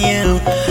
so brand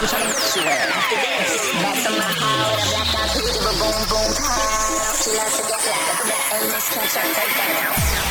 Boom boom pow, she loves to get loud, and this can't shut her down.